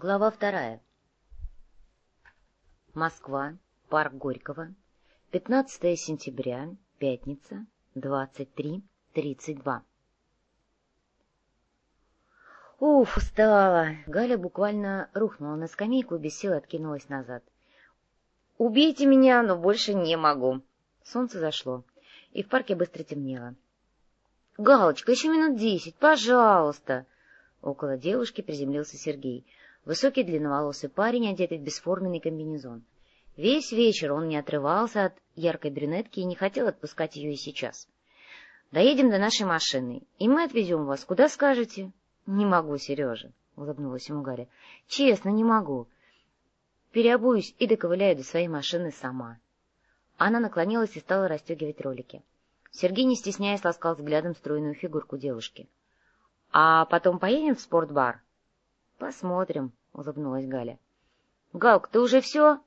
Глава вторая. Москва, парк Горького, 15 сентября, пятница, 23.32. Уф, устала. Галя буквально рухнула на скамейку и без сил откинулась назад. «Убейте меня, но больше не могу». Солнце зашло, и в парке быстро темнело. «Галочка, еще минут десять, пожалуйста!» Около девушки приземлился Сергей — Высокий длинноволосый парень, одетый в бесформенный комбинезон. Весь вечер он не отрывался от яркой брюнетки и не хотел отпускать ее и сейчас. — Доедем до нашей машины, и мы отвезем вас, куда скажете. — Не могу, Сережа, — улыбнулась ему Галя. — Честно, не могу. Переобуюсь и доковыляю до своей машины сама. Она наклонилась и стала расстегивать ролики. Сергей, не стесняясь, ласкал взглядом стройную фигурку девушки. — А потом поедем в спортбар? — Посмотрим, — улыбнулась Галя. — Галк, ты уже все?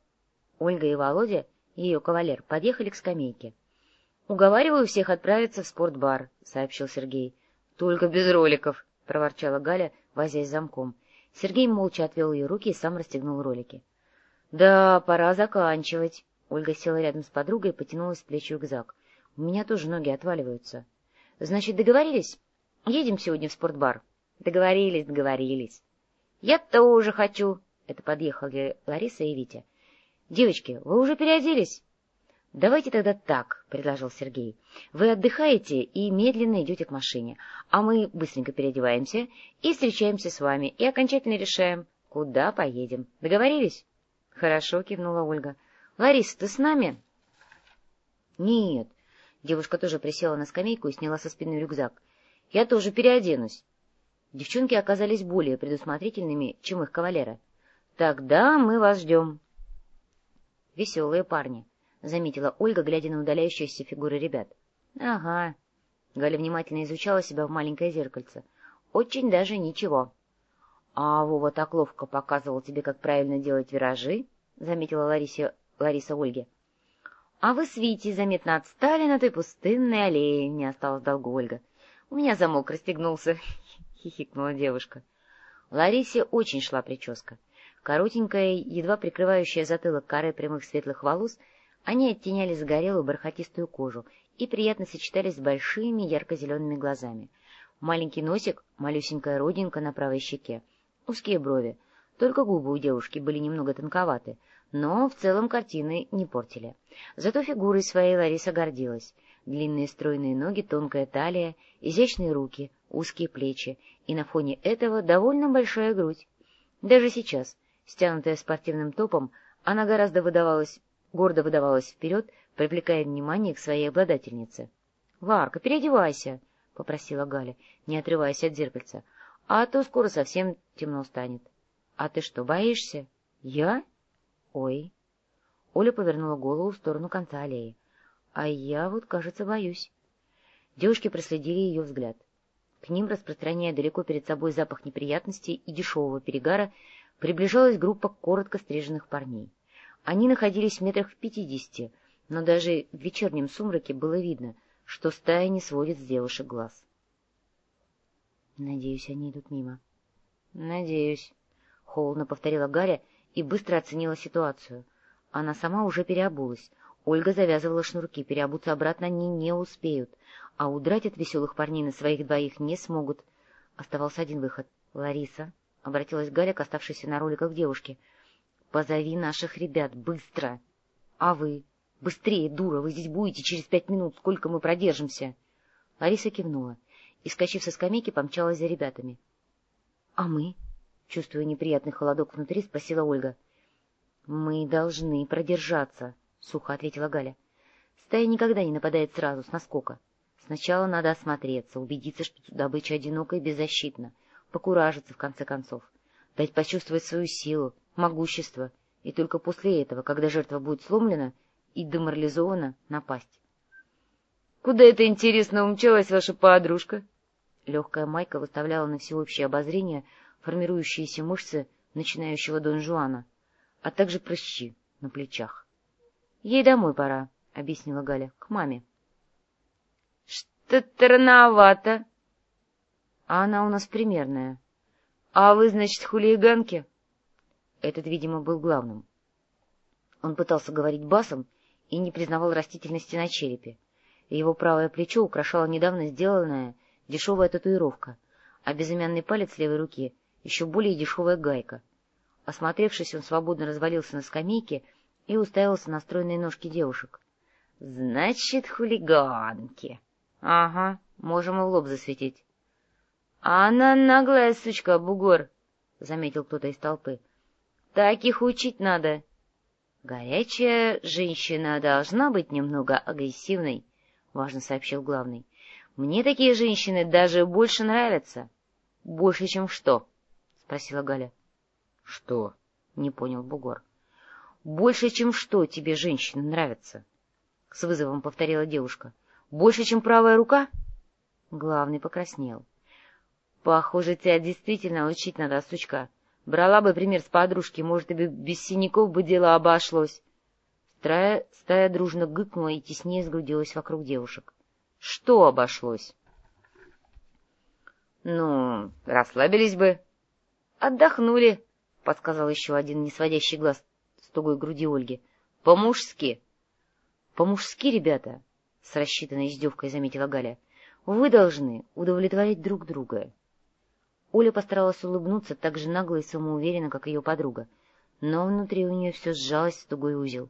Ольга и Володя, ее кавалер, подъехали к скамейке. — Уговариваю всех отправиться в спортбар, — сообщил Сергей. — Только без роликов, — проворчала Галя, возясь замком. Сергей молча отвел ее руки и сам расстегнул ролики. — Да, пора заканчивать. Ольга села рядом с подругой и потянулась с плеч рюкзак. — У меня тоже ноги отваливаются. — Значит, договорились? Едем сегодня в спортбар? — Договорились, договорились. «Я тоже хочу!» — это подъехали Лариса и Витя. «Девочки, вы уже переоделись?» «Давайте тогда так», — предложил Сергей. «Вы отдыхаете и медленно идете к машине, а мы быстренько переодеваемся и встречаемся с вами и окончательно решаем, куда поедем. Договорились?» «Хорошо», — кивнула Ольга. «Лариса, ты с нами?» «Нет». Девушка тоже присела на скамейку и сняла со спины рюкзак. «Я тоже переоденусь». Девчонки оказались более предусмотрительными, чем их кавалеры. «Тогда мы вас ждем». «Веселые парни», — заметила Ольга, глядя на удаляющиеся фигуры ребят. «Ага». Галя внимательно изучала себя в маленькое зеркальце. «Очень даже ничего». «А Вова так ловко показывал тебе, как правильно делать виражи», — заметила Ларисе, Лариса Ольге. «А вы с Витей заметно отстали на той пустынной аллее», — не осталось долго Ольга. «У меня замок расстегнулся. — хихикнула девушка. Ларисе очень шла прическа. Коротенькая, едва прикрывающая затылок коры прямых светлых волос, они оттеняли загорелую бархатистую кожу и приятно сочетались с большими ярко-зелеными глазами. Маленький носик, малюсенькая родинка на правой щеке, узкие брови. Только губы у девушки были немного тонковаты, но в целом картины не портили. Зато фигурой своей Лариса гордилась. Длинные стройные ноги, тонкая талия, изящные руки, узкие плечи и на фоне этого довольно большая грудь. Даже сейчас, стянутая спортивным топом, она гораздо выдавалась, гордо выдавалась вперед, привлекая внимание к своей обладательнице. — Варка, переодевайся, — попросила Галя, не отрываясь от зеркальца, — а то скоро совсем темно станет. — А ты что, боишься? — Я? — Ой. Оля повернула голову в сторону конца аллеи. — А я вот, кажется, боюсь. Девушки проследили ее взгляд. К ним, распространяя далеко перед собой запах неприятностей и дешевого перегара, приближалась группа коротко стриженных парней. Они находились в метрах в пятидесяти, но даже в вечернем сумраке было видно, что стая не сводит с девушек глаз. «Надеюсь, они идут мимо». «Надеюсь», — холодно повторила Гаря и быстро оценила ситуацию. Она сама уже переобулась. Ольга завязывала шнурки, переобуться обратно они не успеют а удрать от веселых парней на своих двоих не смогут. Оставался один выход. — Лариса, — обратилась Галя к оставшейся на роликах девушке, — позови наших ребят, быстро. — А вы? Быстрее, дура, вы здесь будете через пять минут, сколько мы продержимся? Лариса кивнула и, скачив со скамейки, помчалась за ребятами. — А мы? — чувствуя неприятный холодок внутри, спросила Ольга. — Мы должны продержаться, — сухо ответила Галя. — Стая никогда не нападает сразу, с наскока. — Сначала надо осмотреться, убедиться, что добыча одинока и беззащитна, покуражиться, в конце концов, дать почувствовать свою силу, могущество, и только после этого, когда жертва будет сломлена и деморализована, напасть. — Куда это, интересно, умчалась ваша подружка? Легкая майка выставляла на всеобщее обозрение формирующиеся мышцы начинающего Дон Жуана, а также прыщи на плечах. — Ей домой пора, — объяснила Галя, — к маме. Что-то рановато. А она у нас примерная. А вы, значит, хулиганки? Этот, видимо, был главным. Он пытался говорить басом и не признавал растительности на черепе. Его правое плечо украшала недавно сделанная дешевая татуировка, а безымянный палец левой руки — еще более дешевая гайка. Осмотревшись, он свободно развалился на скамейке и уставился на стройные ножки девушек. — Значит, хулиганки. — Ага, можем и в лоб засветить. — Она наглая сучка, бугор, — заметил кто-то из толпы. — Таких учить надо. — Горячая женщина должна быть немного агрессивной, — важно сообщил главный. — Мне такие женщины даже больше нравятся. — Больше, чем что? — спросила Галя. — Что? — не понял бугор. — Больше, чем что тебе женщины нравятся? — с вызовом повторила девушка. — Больше, чем правая рука? Главный покраснел. — Похоже, тебя действительно учить надо, сучка. Брала бы пример с подружки, может, и без синяков бы дело обошлось. Стая, стая дружно гыкнула и теснее сгрудилась вокруг девушек. — Что обошлось? — Ну, расслабились бы. — Отдохнули, — подсказал еще один, не сводящий глаз тугой груди Ольги. — По-мужски. — По-мужски, ребята, — с рассчитанной издевкой заметила Галя. — Вы должны удовлетворить друг друга. Оля постаралась улыбнуться так же нагло и самоуверенно, как ее подруга, но внутри у нее все сжалось в тугой узел.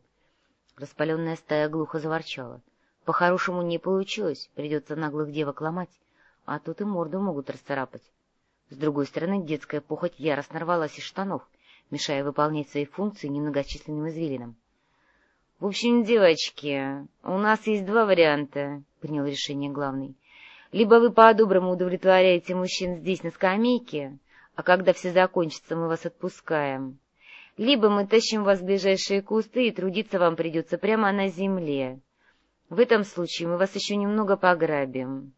Распаленная стая глухо заворчала. По-хорошему не получилось, придется наглых девок ломать, а тут и морду могут расцарапать. С другой стороны, детская похоть яростно рвалась из штанов, мешая выполнять свои функции немногочисленным извилинам. — В общем, девочки, у нас есть два варианта, — принял решение главный. Либо вы по-доброму удовлетворяете мужчин здесь, на скамейке, а когда все закончится, мы вас отпускаем. Либо мы тащим вас в ближайшие кусты, и трудиться вам придется прямо на земле. В этом случае мы вас еще немного пограбим.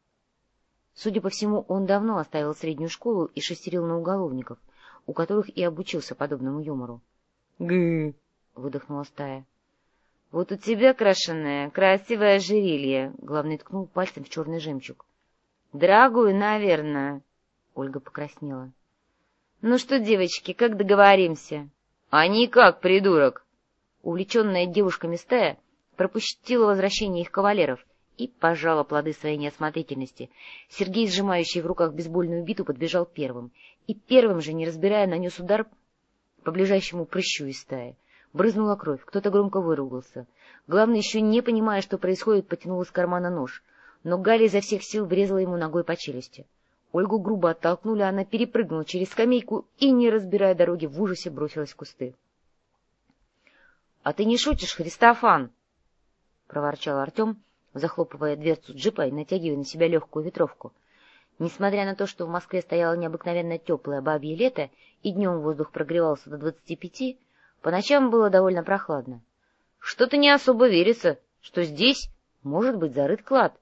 Судя по всему, он давно оставил среднюю школу и шестерил на уголовников, у которых и обучился подобному юмору. — Гы! — выдохнула стая. — Вот у тебя, крашеное, красивое ожерелье, — главный ткнул пальцем в черный жемчуг. — Дорогую, наверное. Ольга покраснела. — Ну что, девочки, как договоримся? — А никак, придурок! Увлеченная девушками стая пропустила возвращение их кавалеров и пожала плоды своей неосмотрительности. Сергей, сжимающий в руках бейсбольную биту, подбежал первым. И первым же, не разбирая, нанес удар по ближайшему прыщу из стаи. Брызнула кровь, кто-то громко выругался. Главное, еще не понимая, что происходит, потянул из кармана нож. Но Галя изо всех сил врезала ему ногой по челюсти. Ольгу грубо оттолкнули, она перепрыгнула через скамейку и, не разбирая дороги, в ужасе бросилась в кусты. — А ты не шутишь, Христофан? — проворчал Артем, захлопывая дверцу джипа и натягивая на себя легкую ветровку. Несмотря на то, что в Москве стояло необыкновенно теплое бабье лето, и днем воздух прогревался до двадцати пяти, по ночам было довольно прохладно. Что-то не особо верится, что здесь может быть зарыт клад.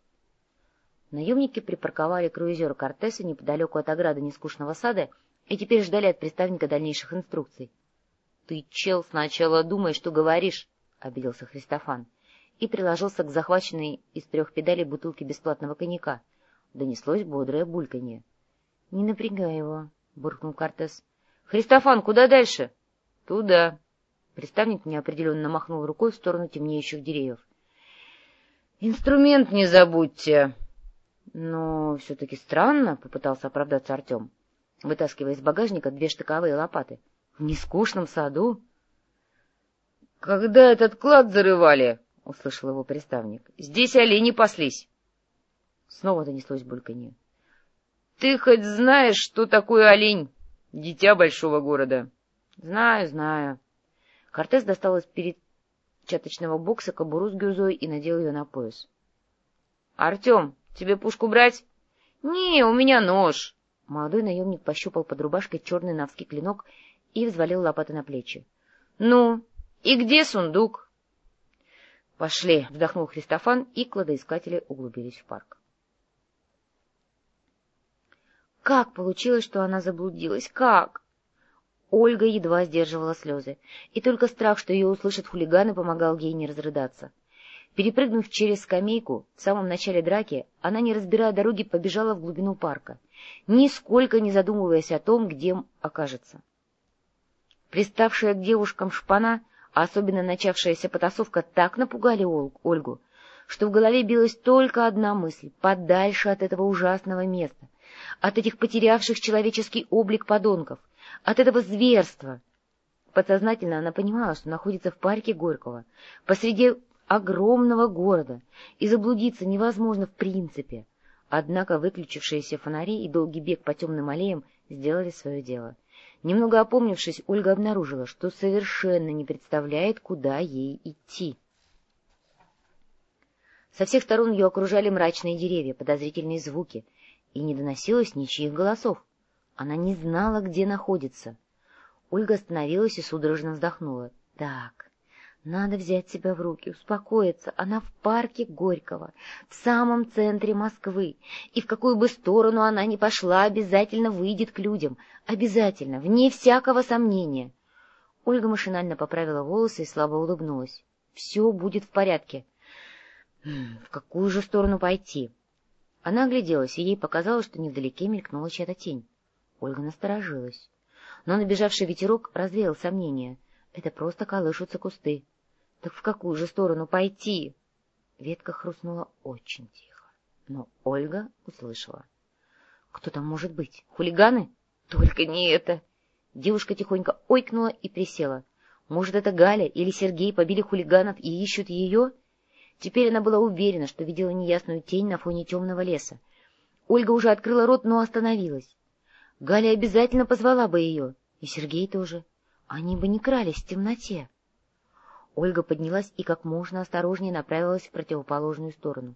Наемники припарковали круизер Кортеса неподалеку от ограды нескучного сада и теперь ждали от приставника дальнейших инструкций. — Ты, чел, сначала думай, что говоришь, — обиделся Христофан, и приложился к захваченной из трех педалей бутылке бесплатного коньяка. Донеслось бодрое бульканье. — Не напрягай его, — буркнул Кортес. — Христофан, куда дальше? — Туда. Приставник неопределенно махнул рукой в сторону темнеющих деревьев. — Инструмент не забудьте, но все-таки странно, — попытался оправдаться Артем, вытаскивая из багажника две штыковые лопаты. — В нескучном саду? — Когда этот клад зарывали, — услышал его приставник, — здесь олени паслись. Снова донеслось бульканье. — Ты хоть знаешь, что такое олень, дитя большого города? — Знаю, знаю. Кортес достал из перечаточного бокса кобуру с гюрзой и надел ее на пояс. — Артем, Тебе пушку брать? — Не, у меня нож. Молодой наемник пощупал под рубашкой черный навский клинок и взвалил лопаты на плечи. — Ну, и где сундук? — Пошли, — вздохнул Христофан, и кладоискатели углубились в парк. Как получилось, что она заблудилась? Как? Ольга едва сдерживала слезы, и только страх, что ее услышат хулиганы, помогал ей не разрыдаться. Перепрыгнув через скамейку, в самом начале драки, она, не разбирая дороги, побежала в глубину парка, нисколько не задумываясь о том, где окажется. Приставшая к девушкам шпана, особенно начавшаяся потасовка, так напугали Ольгу, что в голове билась только одна мысль — подальше от этого ужасного места, от этих потерявших человеческий облик подонков, от этого зверства. Подсознательно она понимала, что находится в парке Горького, посреди огромного города, и заблудиться невозможно в принципе. Однако выключившиеся фонари и долгий бег по темным аллеям сделали свое дело. Немного опомнившись, Ольга обнаружила, что совершенно не представляет, куда ей идти. Со всех сторон ее окружали мрачные деревья, подозрительные звуки, и не доносилось ничьих голосов. Она не знала, где находится. Ольга остановилась и судорожно вздохнула. Так, надо взять себя в руки, успокоиться. Она в парке Горького, в самом центре Москвы. И в какую бы сторону она ни пошла, обязательно выйдет к людям. Обязательно, вне всякого сомнения. Ольга машинально поправила волосы и слабо улыбнулась. Все будет в порядке. В какую же сторону пойти? Она огляделась, и ей показалось, что невдалеке мелькнула чья-то тень. Ольга насторожилась. Но набежавший ветерок развеял сомнения. Это просто колышутся кусты. Так в какую же сторону пойти? Ветка хрустнула очень тихо, но Ольга услышала. Кто там может быть? Хулиганы? Только не это. Девушка тихонько ойкнула и присела. Может, это Галя или Сергей побили хулиганов и ищут ее? Теперь она была уверена, что видела неясную тень на фоне темного леса. Ольга уже открыла рот, но остановилась. Галя обязательно позвала бы ее, и Сергей тоже. Они бы не крались в темноте. Ольга поднялась и как можно осторожнее направилась в противоположную сторону.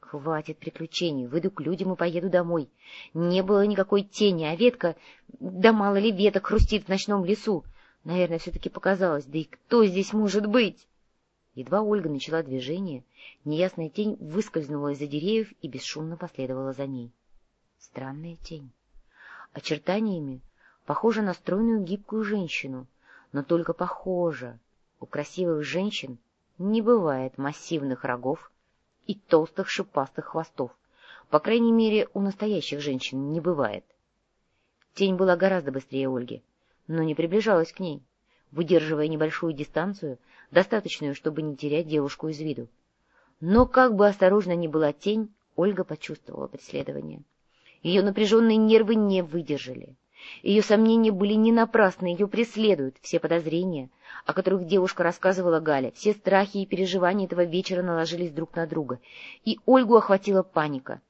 Хватит приключений, выйду к людям и поеду домой. Не было никакой тени, а ветка... Да мало ли веток хрустит в ночном лесу. Наверное, все-таки показалось. Да и кто здесь может быть? Едва Ольга начала движение, неясная тень выскользнула из-за деревьев и бесшумно последовала за ней. Странная тень. Очертаниями похожа на стройную гибкую женщину, но только похожа. У красивых женщин не бывает массивных рогов и толстых шипастых хвостов. По крайней мере, у настоящих женщин не бывает. Тень была гораздо быстрее Ольги, но не приближалась к ней, выдерживая небольшую дистанцию, достаточную, чтобы не терять девушку из виду. Но как бы осторожно ни была тень, Ольга почувствовала преследование. Ее напряженные нервы не выдержали. Ее сомнения были не напрасны, ее преследуют все подозрения, о которых девушка рассказывала Галя, все страхи и переживания этого вечера наложились друг на друга, и Ольгу охватила паника.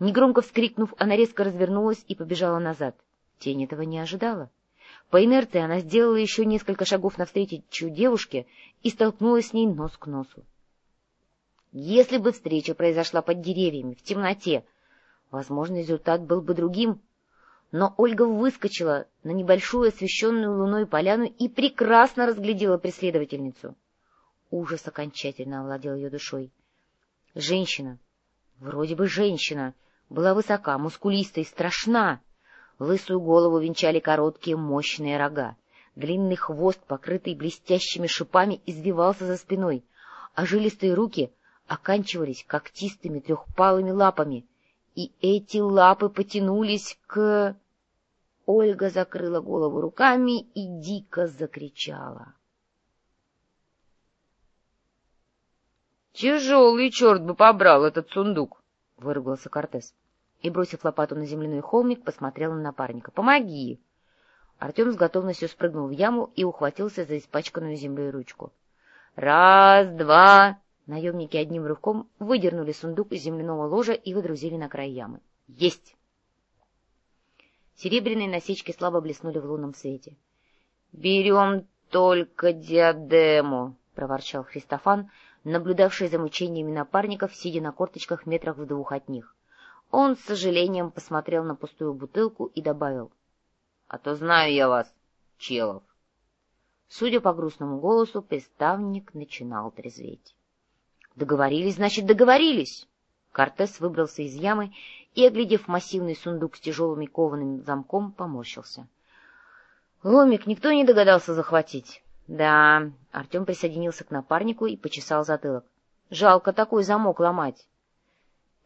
Негромко вскрикнув, она резко развернулась и побежала назад. Тень этого не ожидала. По инерции она сделала еще несколько шагов навстречу девушке и столкнулась с ней нос к носу. Если бы встреча произошла под деревьями, в темноте, возможно, результат был бы другим, но Ольга выскочила на небольшую освещенную луной поляну и прекрасно разглядела преследовательницу. Ужас окончательно овладел ее душой. Женщина, вроде бы женщина, была высока, мускулиста и страшна. Лысую голову венчали короткие мощные рога. Длинный хвост, покрытый блестящими шипами, извивался за спиной, а жилистые руки оканчивались когтистыми трехпалыми лапами, и эти лапы потянулись к... Ольга закрыла голову руками и дико закричала. «Тяжелый черт бы побрал этот сундук!» — выругался Кортес. И, бросив лопату на земляной холмик, посмотрел на напарника. «Помоги!» Артем с готовностью спрыгнул в яму и ухватился за испачканную землей ручку. «Раз, два!» Наемники одним рывком выдернули сундук из земляного ложа и выдрузили на край ямы. «Есть!» Серебряные насечки слабо блеснули в лунном свете. — Берем только диадему, — проворчал Христофан, наблюдавший за мучениями напарников, сидя на корточках метрах в двух от них. Он с сожалением посмотрел на пустую бутылку и добавил. — А то знаю я вас, челов. Судя по грустному голосу, приставник начинал трезветь. — Договорились, значит, договорились! Кортес выбрался из ямы и, оглядев массивный сундук с тяжелыми кованым замком, поморщился. Ломик никто не догадался захватить. Да, Артем присоединился к напарнику и почесал затылок. Жалко такой замок ломать.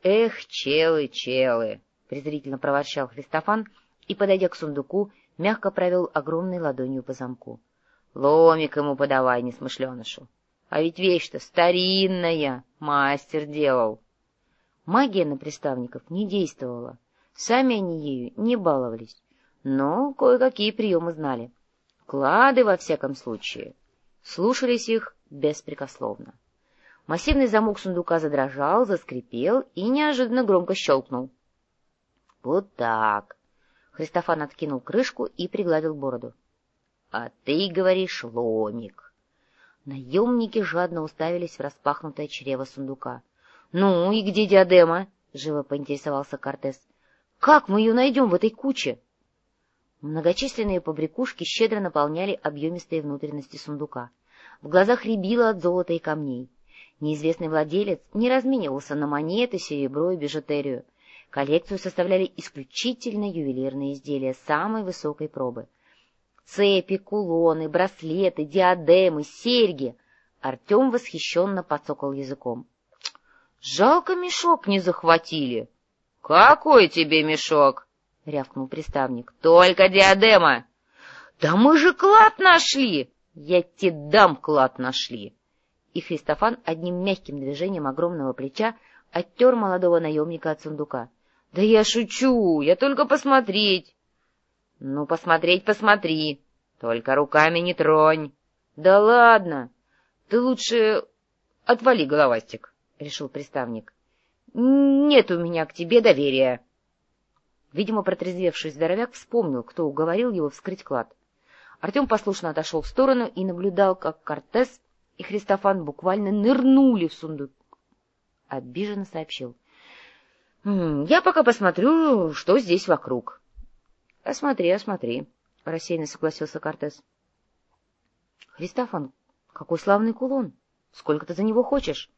Эх, челы, челы, презрительно проворчал Христофан и, подойдя к сундуку, мягко провел огромной ладонью по замку. — Ломик ему подавай, несмышленышу. А ведь вещь-то старинная, мастер делал. Магия на приставников не действовала. Сами они ею не баловались, но кое-какие приемы знали. Клады, во всяком случае, слушались их беспрекословно. Массивный замок сундука задрожал, заскрипел и неожиданно громко щелкнул. — Вот так. Христофан откинул крышку и пригладил бороду. — А ты говоришь ломик. Наемники жадно уставились в распахнутое чрево сундука. — Ну и где диадема? — живо поинтересовался Кортес. — Как мы ее найдем в этой куче? Многочисленные побрякушки щедро наполняли объемистые внутренности сундука. В глазах рябило от золота и камней. Неизвестный владелец не разменивался на монеты, серебро и бижутерию. Коллекцию составляли исключительно ювелирные изделия самой высокой пробы. Цепи, кулоны, браслеты, диадемы, серьги. Артем восхищенно подсокал языком. — Жалко, мешок не захватили. — Какой тебе мешок? — рявкнул приставник. — Только диадема. — Да мы же клад нашли! Я тебе дам клад нашли! и Христофан одним мягким движением огромного плеча оттер молодого наемника от сундука. — Да я шучу, я только посмотреть. — Ну, посмотреть посмотри, только руками не тронь. — Да ладно, ты лучше отвали, головастик, — решил приставник. — Нет у меня к тебе доверия. Видимо, протрезвевший здоровяк вспомнил, кто уговорил его вскрыть клад. Артем послушно отошел в сторону и наблюдал, как Кортес и Христофан буквально нырнули в сундук. Обиженно сообщил. — Я пока посмотрю, что здесь вокруг. — Осмотри, осмотри, — рассеянно согласился Кортес. — Христофан, какой славный кулон! Сколько ты за него хочешь? —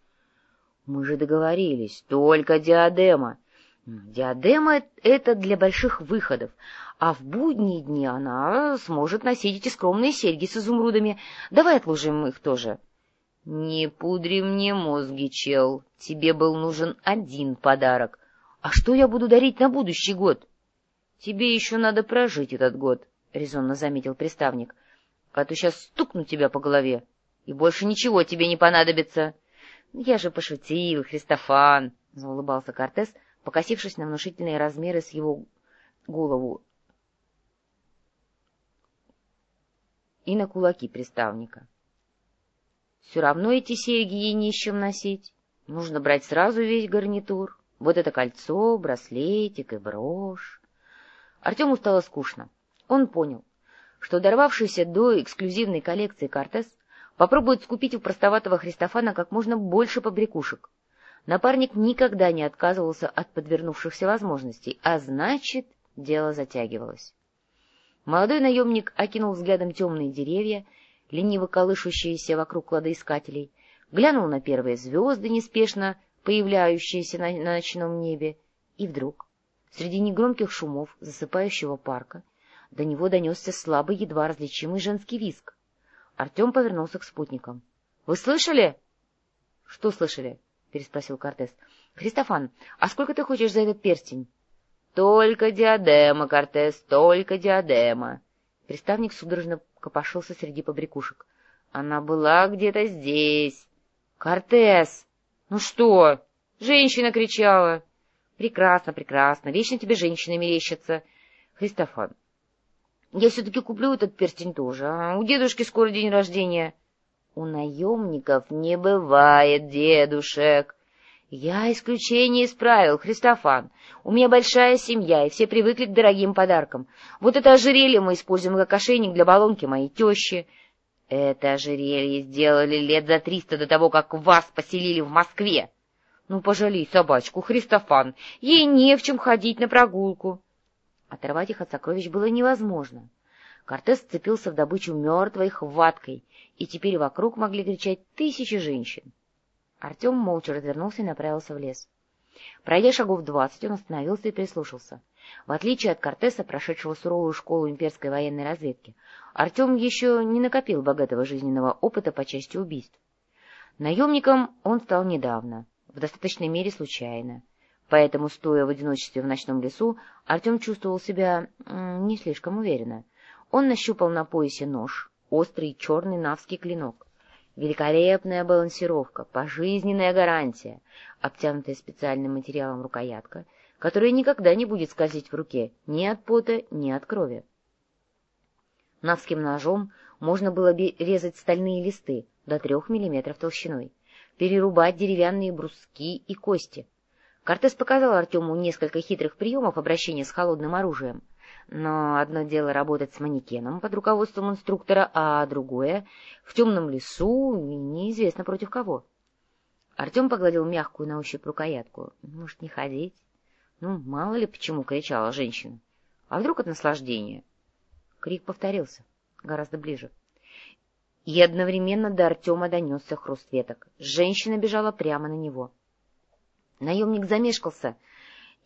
Мы же договорились, только диадема. Диадема — это для больших выходов, а в будние дни она сможет носить эти скромные серьги с изумрудами. Давай отложим их тоже. —— Не пудри мне мозги, чел. Тебе был нужен один подарок. А что я буду дарить на будущий год? — Тебе еще надо прожить этот год, — резонно заметил приставник. — А то сейчас стукну тебя по голове, и больше ничего тебе не понадобится. — Я же пошутил, Христофан, — заулыбался Кортес, покосившись на внушительные размеры с его голову и на кулаки приставника. Все равно эти серьги ей не с носить. Нужно брать сразу весь гарнитур. Вот это кольцо, браслетик и брошь. Артему стало скучно. Он понял, что дорвавшийся до эксклюзивной коллекции Кортес попробует скупить у простоватого Христофана как можно больше побрякушек. Напарник никогда не отказывался от подвернувшихся возможностей, а значит, дело затягивалось. Молодой наемник окинул взглядом темные деревья лениво колышущиеся вокруг кладоискателей, глянул на первые звезды, неспешно появляющиеся на, ночном небе, и вдруг, среди негромких шумов засыпающего парка, до него донесся слабый, едва различимый женский визг. Артем повернулся к спутникам. — Вы слышали? — Что слышали? — переспросил Кортес. — Христофан, а сколько ты хочешь за этот перстень? — Только диадема, Кортес, только диадема. Приставник судорожно копошился среди побрякушек. Она была где-то здесь. Кортес! Ну что? Женщина кричала. Прекрасно, прекрасно. Вечно тебе женщины мерещатся. Христофан, я все-таки куплю этот перстень тоже. А? У дедушки скоро день рождения. У наемников не бывает дедушек. Я исключение исправил, Христофан. У меня большая семья, и все привыкли к дорогим подаркам. Вот это ожерелье мы используем как ошейник для баллонки моей тещи. Это ожерелье сделали лет за триста до того, как вас поселили в Москве. Ну, пожалей собачку, Христофан, ей не в чем ходить на прогулку. Оторвать их от сокровищ было невозможно. Кортес сцепился в добычу мертвой хваткой, и теперь вокруг могли кричать тысячи женщин. Артем молча развернулся и направился в лес. Пройдя шагов двадцать, он остановился и прислушался. В отличие от Кортеса, прошедшего суровую школу имперской военной разведки, Артем еще не накопил богатого жизненного опыта по части убийств. Наемником он стал недавно, в достаточной мере случайно. Поэтому, стоя в одиночестве в ночном лесу, Артем чувствовал себя не слишком уверенно. Он нащупал на поясе нож, острый черный навский клинок. Великолепная балансировка, пожизненная гарантия, обтянутая специальным материалом рукоятка, которая никогда не будет скользить в руке ни от пота, ни от крови. Навским ножом можно было резать стальные листы до трех миллиметров толщиной, перерубать деревянные бруски и кости. Кортес показал Артему несколько хитрых приемов обращения с холодным оружием, но одно дело работать с манекеном под руководством инструктора, а другое — в темном лесу, неизвестно против кого. Артем погладил мягкую на ощупь рукоятку. Может, не ходить? Ну, мало ли почему кричала женщина. А вдруг от наслаждения? Крик повторился, гораздо ближе. И одновременно до Артема донесся хруст веток. Женщина бежала прямо на него. Наемник замешкался,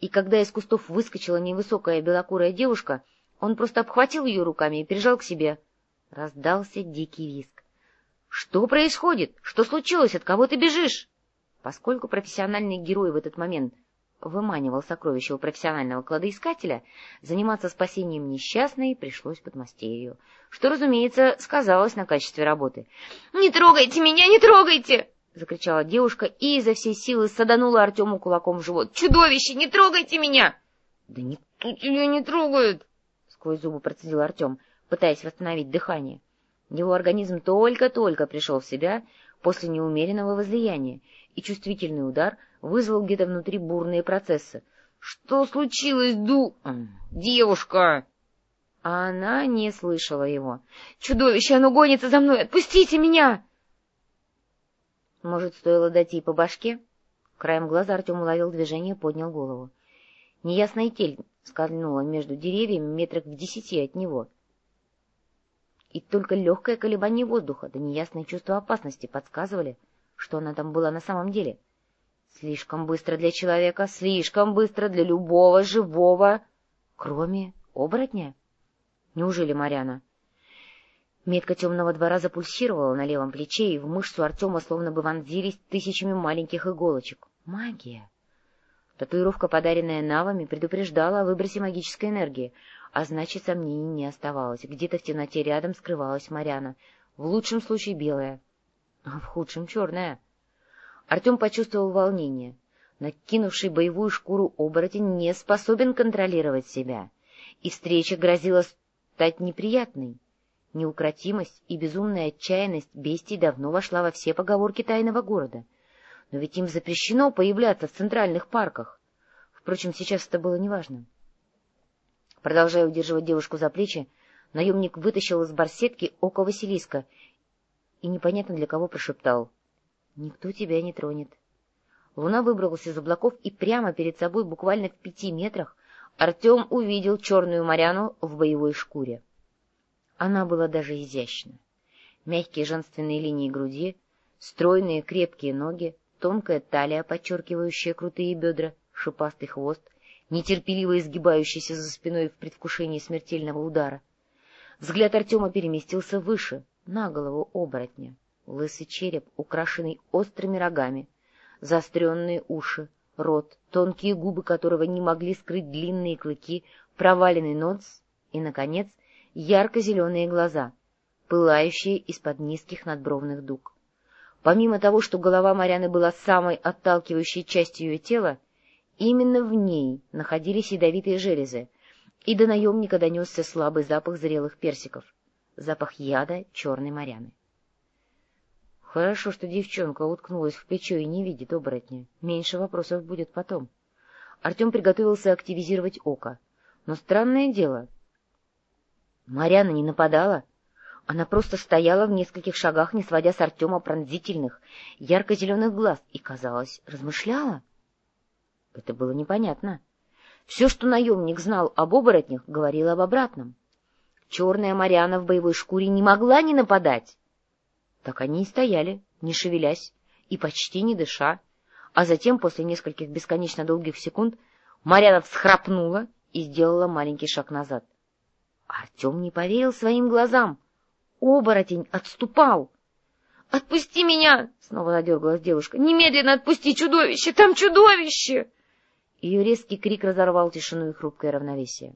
и когда из кустов выскочила невысокая белокурая девушка, он просто обхватил ее руками и прижал к себе. Раздался дикий визг. — Что происходит? Что случилось? От кого ты бежишь? Поскольку профессиональный герой в этот момент выманивал сокровища у профессионального кладоискателя, заниматься спасением несчастной пришлось подмастерью, что, разумеется, сказалось на качестве работы. — Не трогайте меня, не трогайте! — закричала девушка и изо всей силы саданула Артему кулаком в живот. — Чудовище, не трогайте меня! — Да никто тебя не трогает! — сквозь зубы процедил Артем, пытаясь восстановить дыхание. Его организм только-только пришел в себя после неумеренного возлияния, и чувствительный удар вызвал где-то внутри бурные процессы. — Что случилось, Ду... Девушка! А она не слышала его. — Чудовище, оно гонится за мной! Отпустите меня! Может, стоило дать по башке? Краем глаза Артем уловил движение поднял голову. Неясная тель скользнула между деревьями метрах в десяти от него. И только легкое колебание воздуха да неясное чувство опасности подсказывали, что она там была на самом деле. Слишком быстро для человека, слишком быстро для любого живого, кроме оборотня. Неужели Марьяна? Метка темного двора запульсировала на левом плече, и в мышцу Артема словно бы вонзились тысячами маленьких иголочек. Магия! Татуировка, подаренная навами, предупреждала о выбросе магической энергии, а значит, сомнений не оставалось. Где-то в темноте рядом скрывалась Марьяна, в лучшем случае белая, а в худшем черная. Артем почувствовал волнение. Накинувший боевую шкуру оборотень не способен контролировать себя, и встреча грозила стать неприятной. Неукротимость и безумная отчаянность бестий давно вошла во все поговорки тайного города. Но ведь им запрещено появляться в центральных парках. Впрочем, сейчас это было неважно. Продолжая удерживать девушку за плечи, наемник вытащил из барсетки око Василиска и непонятно для кого прошептал — Никто тебя не тронет. Луна выбралась из облаков, и прямо перед собой, буквально в пяти метрах, Артем увидел черную моряну в боевой шкуре. Она была даже изящна. Мягкие женственные линии груди, стройные крепкие ноги, тонкая талия, подчеркивающая крутые бедра, шипастый хвост, нетерпеливо изгибающийся за спиной в предвкушении смертельного удара. Взгляд Артема переместился выше, на голову оборотня. Лысый череп, украшенный острыми рогами, заостренные уши, рот, тонкие губы которого не могли скрыть длинные клыки, проваленный нос и, наконец, ярко-зеленые глаза, пылающие из-под низких надбровных дуг. Помимо того, что голова Марьяны была самой отталкивающей частью ее тела, именно в ней находились ядовитые железы, и до наемника донесся слабый запах зрелых персиков, запах яда черной Марьяны. Хорошо, что девчонка уткнулась в плечо и не видит оборотня. Меньше вопросов будет потом. Артем приготовился активизировать око. Но странное дело. Марьяна не нападала. Она просто стояла в нескольких шагах, не сводя с Артема пронзительных, ярко-зеленых глаз, и, казалось, размышляла. Это было непонятно. Все, что наемник знал об оборотнях, говорило об обратном. Черная Марьяна в боевой шкуре не могла не нападать. Так они и стояли, не шевелясь и почти не дыша, а затем, после нескольких бесконечно долгих секунд, Марьяна всхрапнула и сделала маленький шаг назад. Артем не поверил своим глазам. Оборотень отступал. — Отпусти меня! — снова задергалась девушка. — Немедленно отпусти чудовище! Там чудовище! Ее резкий крик разорвал тишину и хрупкое равновесие.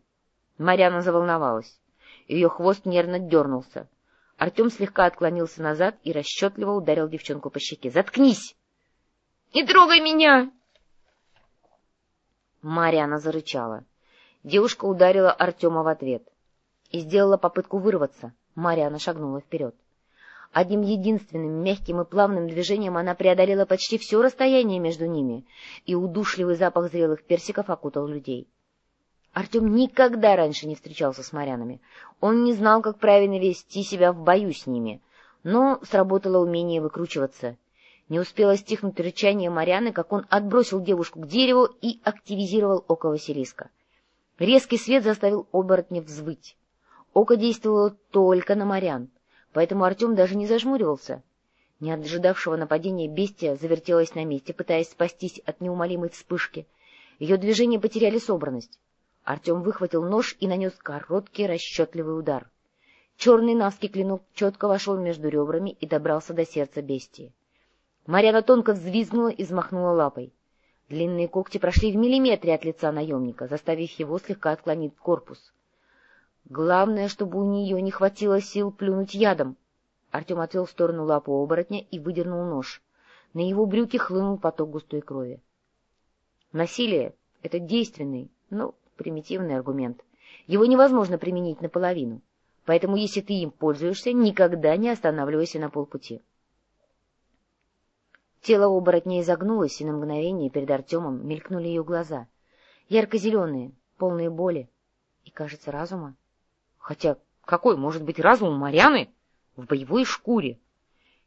Марьяна заволновалась. Ее хвост нервно дернулся. Артем слегка отклонился назад и расчетливо ударил девчонку по щеке. «Заткнись!» «Не трогай меня!» Марьяна зарычала. Девушка ударила Артема в ответ и сделала попытку вырваться. Марьяна шагнула вперед. Одним единственным мягким и плавным движением она преодолела почти все расстояние между ними, и удушливый запах зрелых персиков окутал людей. Артем никогда раньше не встречался с морянами. Он не знал, как правильно вести себя в бою с ними, но сработало умение выкручиваться. Не успело стихнуть рычание Марьяны, как он отбросил девушку к дереву и активизировал око Василиска. Резкий свет заставил оборотня взвыть. Око действовало только на Марьян поэтому Артем даже не зажмуривался. Не ожидавшего нападения бестия завертелась на месте, пытаясь спастись от неумолимой вспышки. Ее движения потеряли собранность. Артем выхватил нож и нанес короткий расчетливый удар. Черный навский клинок четко вошел между ребрами и добрался до сердца бестии. Марьяна тонко взвизгнула и взмахнула лапой. Длинные когти прошли в миллиметре от лица наемника, заставив его слегка отклонить корпус. Главное, чтобы у нее не хватило сил плюнуть ядом. Артем отвел в сторону лапу оборотня и выдернул нож. На его брюки хлынул поток густой крови. Насилие — это действенный, но примитивный аргумент. Его невозможно применить наполовину. Поэтому, если ты им пользуешься, никогда не останавливайся на полпути. Тело оборотня изогнулось, и на мгновение перед Артемом мелькнули ее глаза. Ярко-зеленые, полные боли и, кажется, разума. Хотя какой может быть разум Марьяны в боевой шкуре?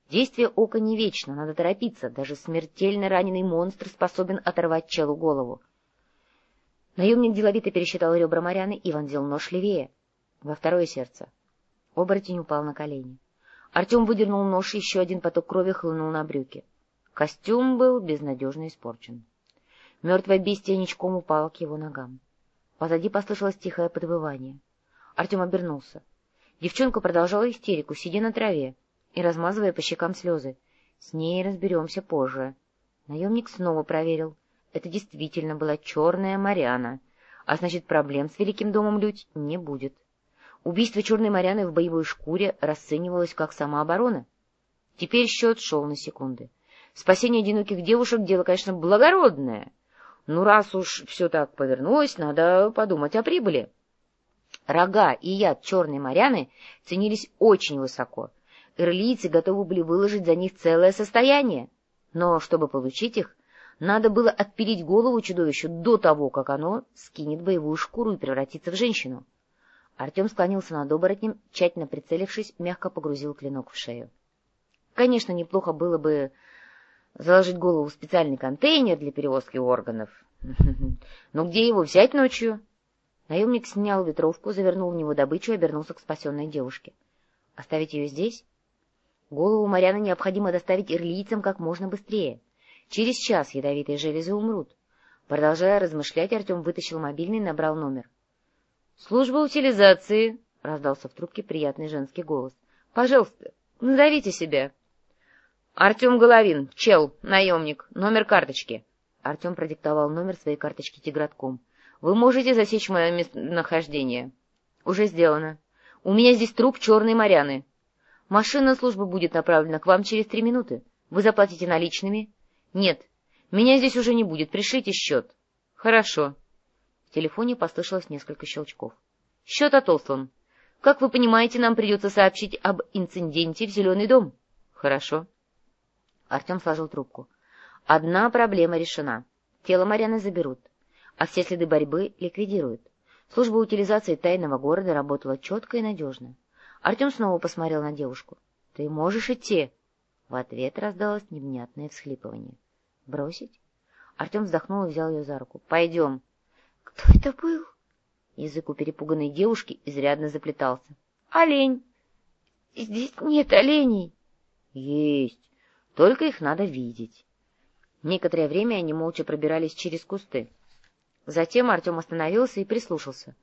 Действие ока не вечно, надо торопиться. Даже смертельно раненый монстр способен оторвать челу голову. Наемник деловито пересчитал ребра Марьяны и вонзил нож левее, во второе сердце. Оборотень упал на колени. Артем выдернул нож, еще один поток крови хлынул на брюки. Костюм был безнадежно испорчен. Мертвое бестие ничком упало к его ногам. Позади послышалось тихое подвывание — Артем обернулся. Девчонка продолжала истерику, сидя на траве и размазывая по щекам слезы. С ней разберемся позже. Наемник снова проверил. Это действительно была черная Мариана, а значит, проблем с Великим домом Людь не будет. Убийство черной Марианы в боевой шкуре расценивалось как самооборона. Теперь счет шел на секунды. Спасение одиноких девушек — дело, конечно, благородное. Ну, раз уж все так повернулось, надо подумать о прибыли. Рога и яд черной моряны ценились очень высоко. Ирлийцы готовы были выложить за них целое состояние. Но чтобы получить их, надо было отпилить голову чудовищу до того, как оно скинет боевую шкуру и превратится в женщину. Артем склонился над оборотнем, тщательно прицелившись, мягко погрузил клинок в шею. Конечно, неплохо было бы заложить голову в специальный контейнер для перевозки органов. Но где его взять ночью? Наемник снял ветровку, завернул в него добычу и обернулся к спасенной девушке. — Оставить ее здесь? Голову Марьяны необходимо доставить ирлийцам как можно быстрее. Через час ядовитые железы умрут. Продолжая размышлять, Артем вытащил мобильный и набрал номер. — Служба утилизации, — раздался в трубке приятный женский голос. — Пожалуйста, назовите себя. — Артем Головин, чел, наемник, номер карточки. Артем продиктовал номер своей карточки тигратком. Вы можете засечь мое местонахождение? — Уже сделано. У меня здесь труп черной моряны. Машина службы будет направлена к вам через три минуты. Вы заплатите наличными? — Нет, меня здесь уже не будет. Пришлите счет. — Хорошо. В телефоне послышалось несколько щелчков. — Счет отослан. Как вы понимаете, нам придется сообщить об инциденте в Зеленый дом. — Хорошо. Артем сложил трубку. Одна проблема решена. Тело Марьяны заберут а все следы борьбы ликвидируют. Служба утилизации тайного города работала четко и надежно. Артем снова посмотрел на девушку. — Ты можешь идти? В ответ раздалось невнятное всхлипывание. — Бросить? Артем вздохнул и взял ее за руку. — Пойдем. — Кто это был? Язык у перепуганной девушки изрядно заплетался. — Олень. — Здесь нет оленей. — Есть. Только их надо видеть. Некоторое время они молча пробирались через кусты. Затем Артем остановился и прислушался.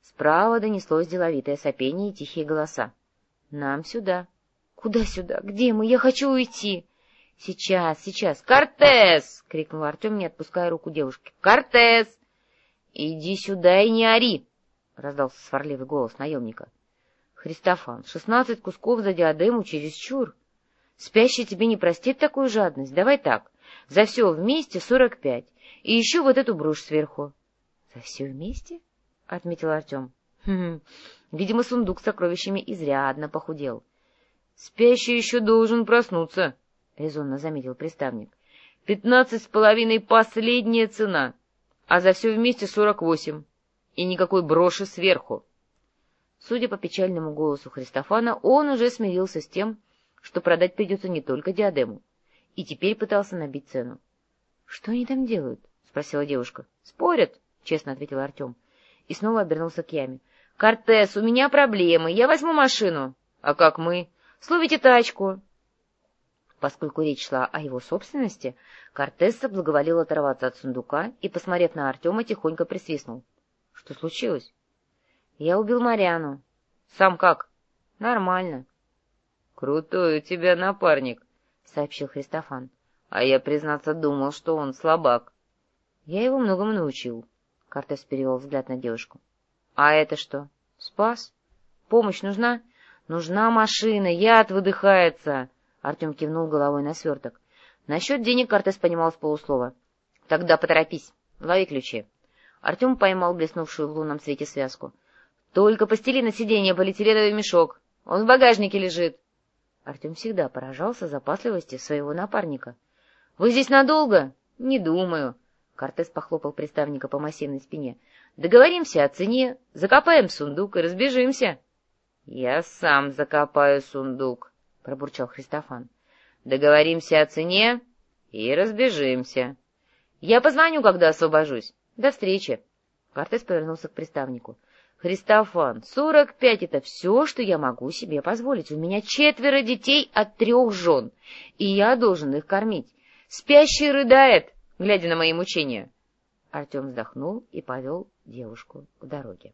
Справа донеслось деловитое сопение и тихие голоса. — Нам сюда. — Куда сюда? Где мы? Я хочу уйти. — Сейчас, сейчас. Кортес! — крикнул Артем, не отпуская руку девушки. — Кортес! — Иди сюда и не ори! — раздался сварливый голос наемника. — Христофан, шестнадцать кусков за диадему чересчур. Спящий тебе не простит такую жадность. Давай так, за все вместе сорок пять. И еще вот эту брошь сверху. — За все вместе? — отметил Артем. Видимо, сундук с сокровищами изрядно похудел. — Спящий еще должен проснуться, — резонно заметил приставник. — Пятнадцать с половиной — последняя цена, а за все вместе сорок восемь. И никакой броши сверху. Судя по печальному голосу Христофана, он уже смирился с тем, что продать придется не только диадему, и теперь пытался набить цену. — Что они там делают? — спросила девушка. — Спорят, — честно ответил Артем. И снова обернулся к яме. — Кортес, у меня проблемы, я возьму машину. — А как мы? — Словите тачку. Поскольку речь шла о его собственности, Кортес благоволил оторваться от сундука и, посмотрев на Артема, тихонько присвистнул. — Что случилось? — Я убил Маряну. — Сам как? — Нормально. — Крутой у тебя напарник, — сообщил Христофан. — А я, признаться, думал, что он слабак. — Я его многому научил. Кортес перевел взгляд на девушку. — А это что? — Спас? Помощь нужна? — Нужна машина, яд выдыхается. Артем кивнул головой на сверток. Насчет денег Кортес понимал с полуслова. — Тогда поторопись, лови ключи. Артем поймал блеснувшую в лунном свете связку. — Только постели на сиденье полиэтиленовый мешок. Он в багажнике лежит. Артем всегда поражался запасливости своего напарника. — Вы здесь надолго? — Не думаю. Кортес похлопал приставника по массивной спине. — Договоримся о цене, закопаем сундук и разбежимся. — Я сам закопаю сундук, — пробурчал Христофан. — Договоримся о цене и разбежимся. — Я позвоню, когда освобожусь. До встречи. Кортес повернулся к приставнику. — Христофан, сорок пять — это все, что я могу себе позволить. У меня четверо детей от трех жен, и я должен их кормить. Спящий рыдает, глядя на мои мучения. Артем вздохнул и повел девушку к дороге.